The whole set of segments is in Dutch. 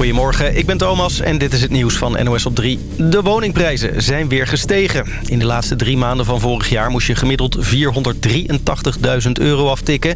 Goedemorgen, ik ben Thomas en dit is het nieuws van NOS op 3. De woningprijzen zijn weer gestegen. In de laatste drie maanden van vorig jaar moest je gemiddeld 483.000 euro aftikken.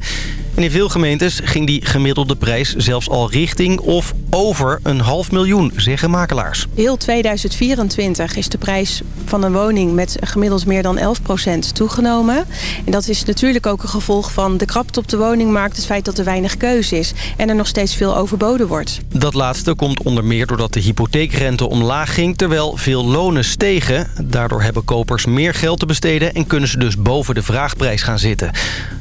En in veel gemeentes ging die gemiddelde prijs zelfs al richting of over een half miljoen, zeggen makelaars. Heel 2024 is de prijs van een woning met gemiddeld meer dan 11% toegenomen. En dat is natuurlijk ook een gevolg van de krapte op de woningmarkt... het feit dat er weinig keuze is en er nog steeds veel overboden wordt. Dat laatste komt onder meer doordat de hypotheekrente omlaag ging... terwijl veel lonen stegen. Daardoor hebben kopers meer geld te besteden... en kunnen ze dus boven de vraagprijs gaan zitten.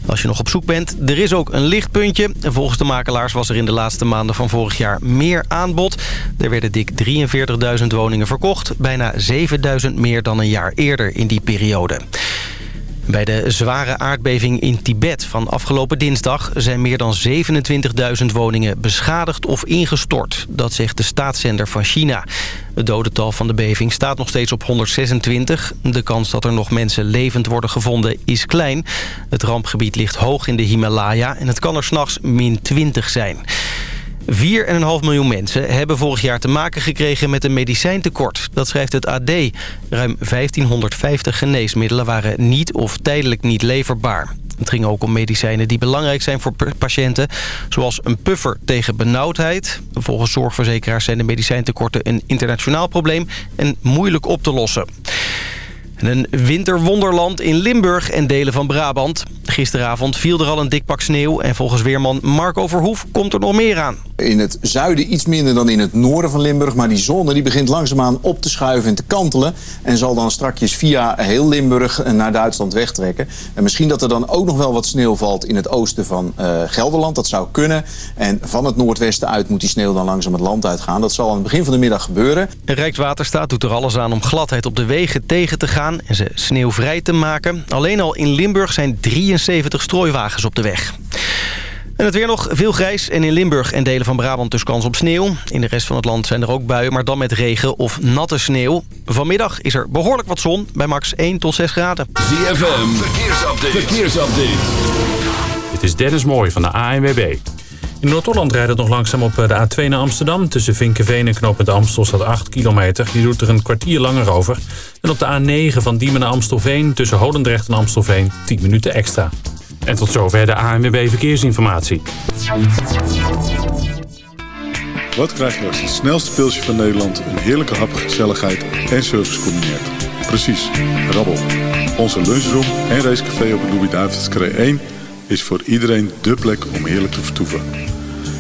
Als je nog op zoek bent, er is ook een lichtpuntje. Volgens de makelaars was er in de laatste maanden van vorig jaar meer aanbod. Er werden dik 43.000 woningen verkocht. Bijna 7.000 meer dan een jaar eerder in die periode. Bij de zware aardbeving in Tibet van afgelopen dinsdag... zijn meer dan 27.000 woningen beschadigd of ingestort. Dat zegt de staatszender van China. Het dodental van de beving staat nog steeds op 126. De kans dat er nog mensen levend worden gevonden is klein. Het rampgebied ligt hoog in de Himalaya... en het kan er s'nachts min 20 zijn. 4,5 miljoen mensen hebben vorig jaar te maken gekregen met een medicijntekort. Dat schrijft het AD. Ruim 1550 geneesmiddelen waren niet of tijdelijk niet leverbaar. Het ging ook om medicijnen die belangrijk zijn voor patiënten... zoals een puffer tegen benauwdheid. Volgens zorgverzekeraars zijn de medicijntekorten een internationaal probleem... en moeilijk op te lossen. Een winterwonderland in Limburg en delen van Brabant. Gisteravond viel er al een dik pak sneeuw... en volgens weerman Marco Verhoef komt er nog meer aan. In het zuiden iets minder dan in het noorden van Limburg... maar die zon die begint langzaamaan op te schuiven en te kantelen... en zal dan strakjes via heel Limburg naar Duitsland wegtrekken. En misschien dat er dan ook nog wel wat sneeuw valt in het oosten van uh, Gelderland. Dat zou kunnen. En van het noordwesten uit moet die sneeuw dan langzaam het land uitgaan. Dat zal aan het begin van de middag gebeuren. Rijkswaterstaat doet er alles aan om gladheid op de wegen tegen te gaan... en ze sneeuwvrij te maken. Alleen al in Limburg zijn 73 strooiwagens op de weg. En het weer nog veel grijs en in Limburg en delen van Brabant dus kans op sneeuw. In de rest van het land zijn er ook buien, maar dan met regen of natte sneeuw. Vanmiddag is er behoorlijk wat zon, bij max 1 tot 6 graden. ZFM, verkeersupdate. verkeersupdate. Dit is Dennis Mooij van de ANWB. In Noord-Holland rijdt het nog langzaam op de A2 naar Amsterdam. Tussen Vinkenveen en Knoopend Amstel staat 8 kilometer. Die doet er een kwartier langer over. En op de A9 van Diemen naar Amstelveen... tussen Holendrecht en Amstelveen 10 minuten extra. En tot zover de ANWB Verkeersinformatie. Wat krijg je als het snelste pilsje van Nederland... een heerlijke hap, gezelligheid en service combineert? Precies, rabbel. Onze lunchroom en racecafé op het Louis-David's 1... is voor iedereen dé plek om heerlijk te vertoeven.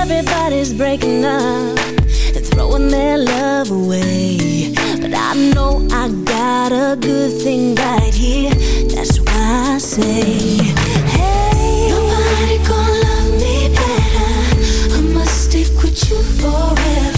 Everybody's breaking up and throwing their love away. But I know I got a good thing right here. That's why I say, Hey, nobody gonna love me better. I must stick with you forever.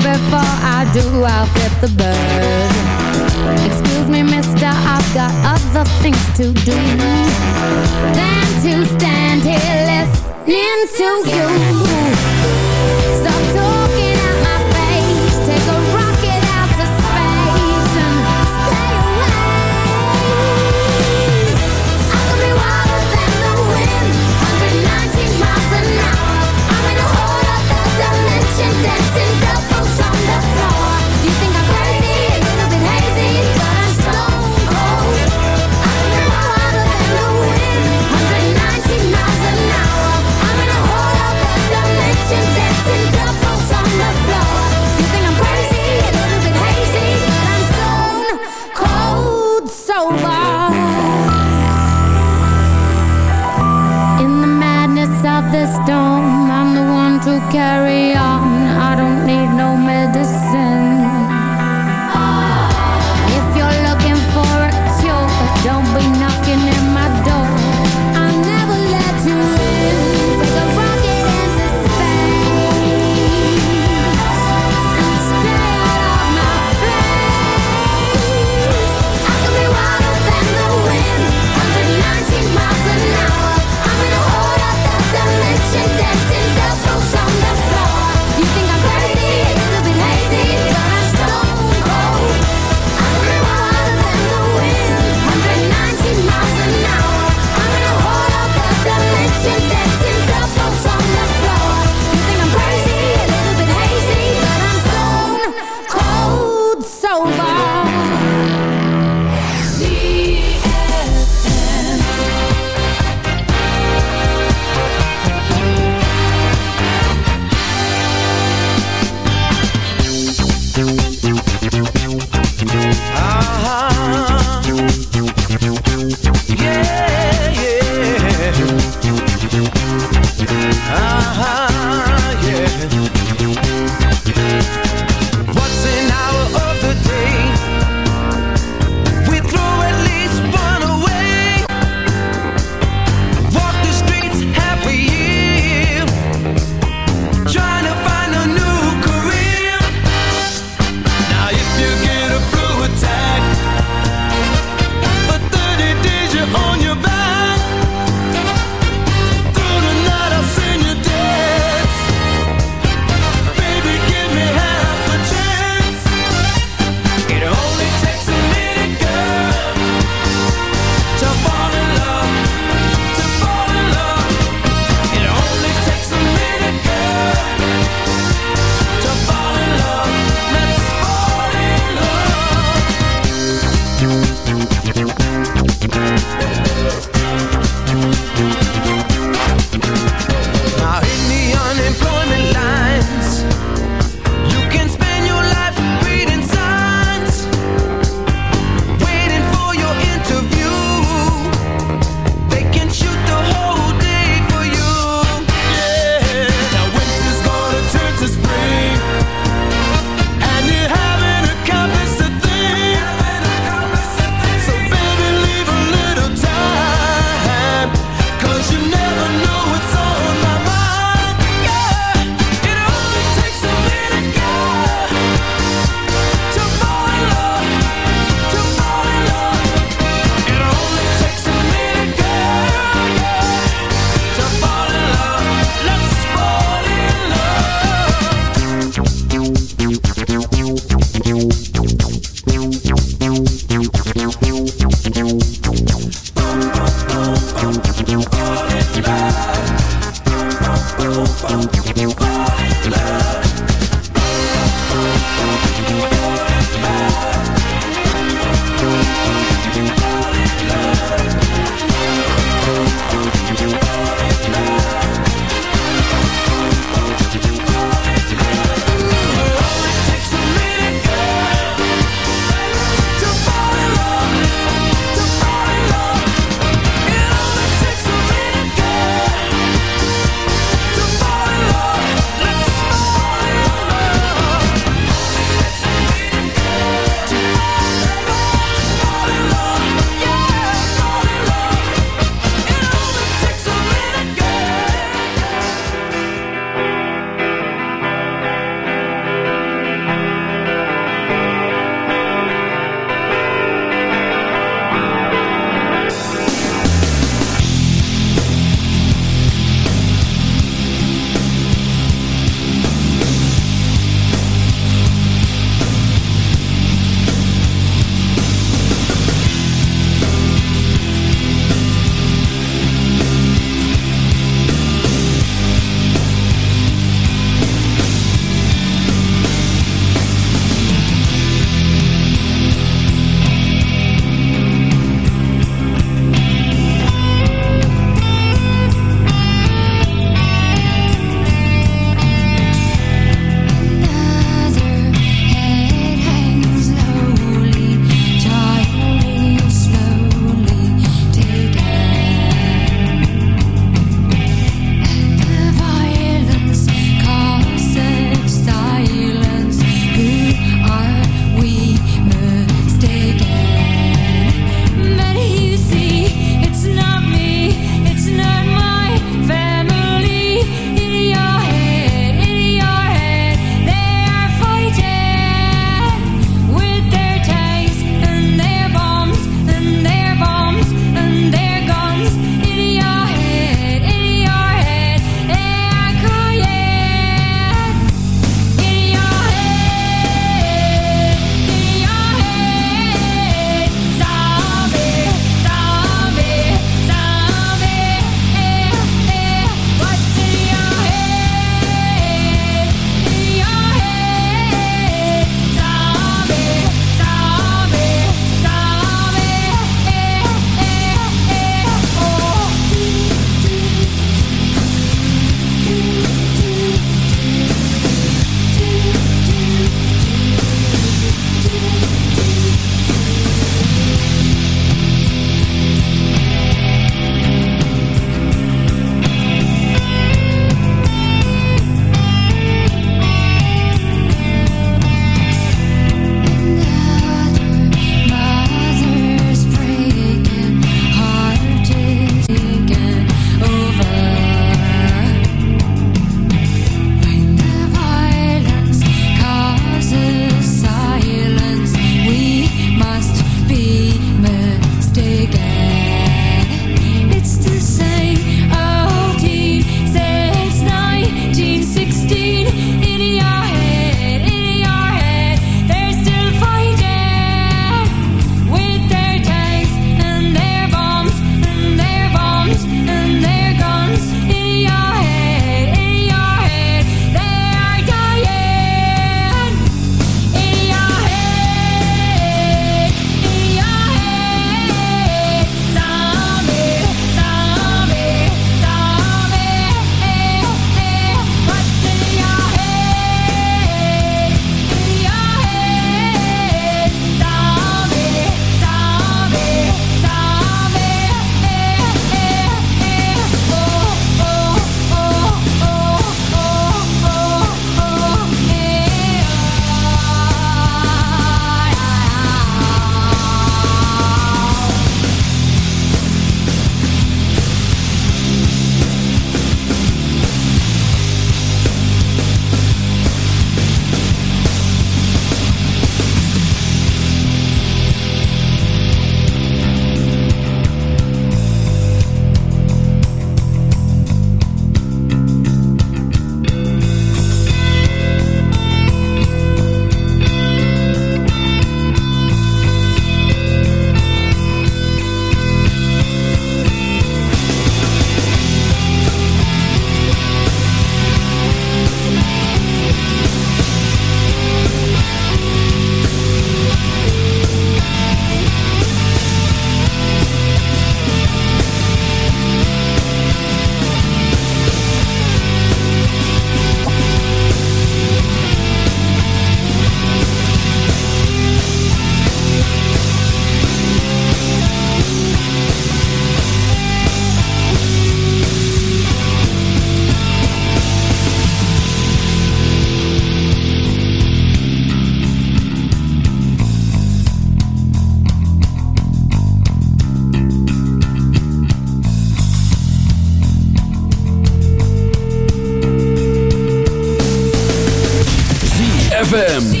ZFM.